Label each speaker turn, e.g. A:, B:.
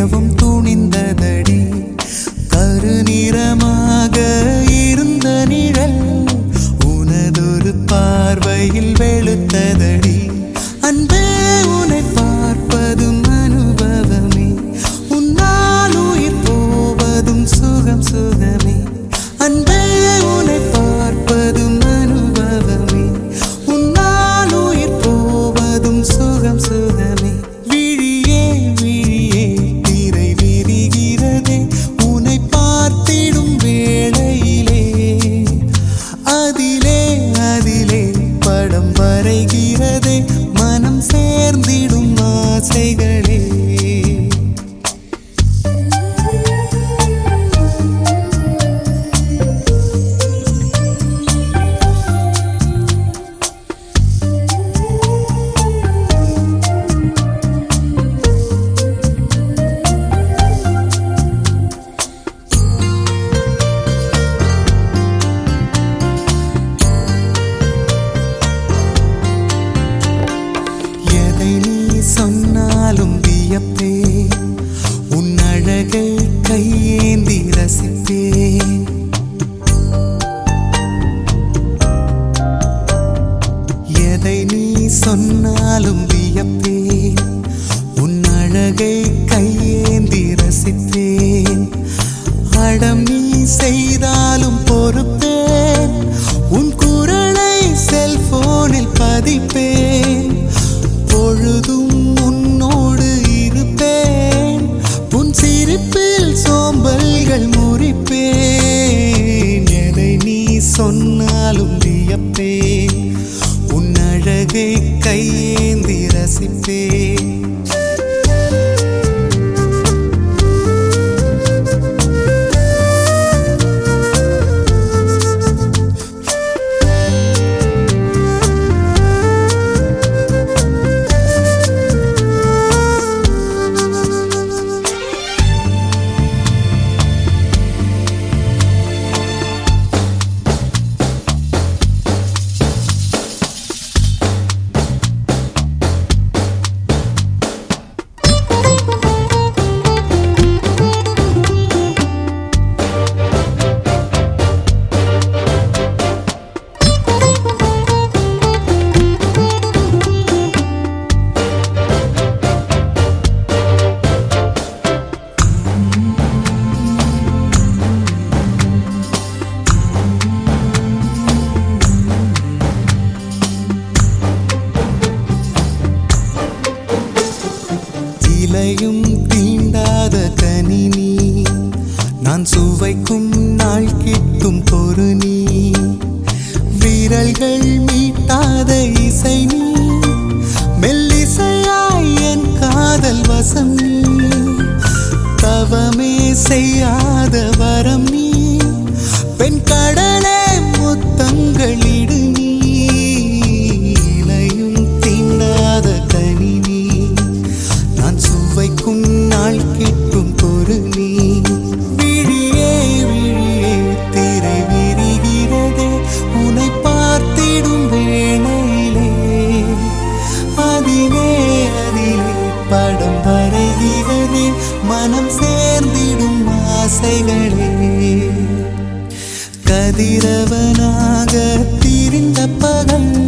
A: மிகவும் துணிந்ததடி. hacía கையேந்தி ரசிப்பே நான் சுவைக்கும் நாள் கிட்டும் பொரு நீ. விரல்கள் மீட்டாத இசை நீ. மெல்லிசையாய் என் காதல் வசம் நீ. தவமே செய்யாத வரம் நீ. கதிரவனாக திரிந்த பகல்